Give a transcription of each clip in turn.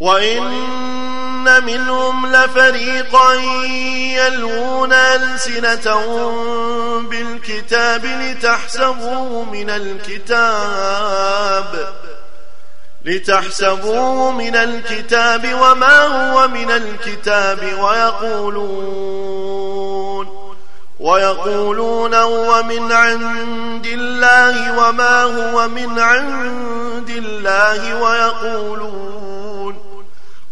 وإن منهم لفريقا يلوون ألسنتهم بالكتاب لتحسبوه من الكتاب لتحسبوه من الكتاب وما هو من الكتاب ويقولون ويقولون هو من عند الله وما هو من عند الله ويقولون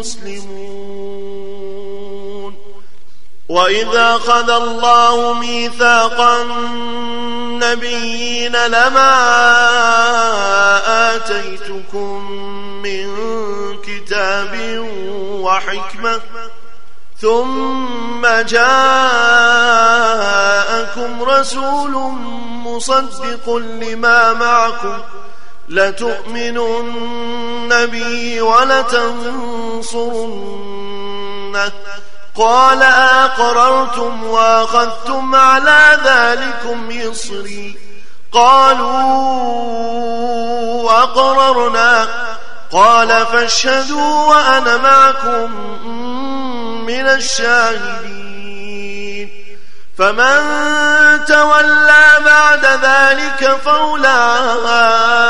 مسلمون وإذا خذ الله ميثاق النبيين لما آتيتكم من كتاب وحكمة ثم جاءكم رسول مصدق لما معكم لتؤمنن به ولتنصرنه. قال أقررتم وأخذتم على ذلكم يصري قالوا أقررنا. قال فاشهدوا وأنا معكم من الشاهدين. فمن تولى بعد ذلك فأولئك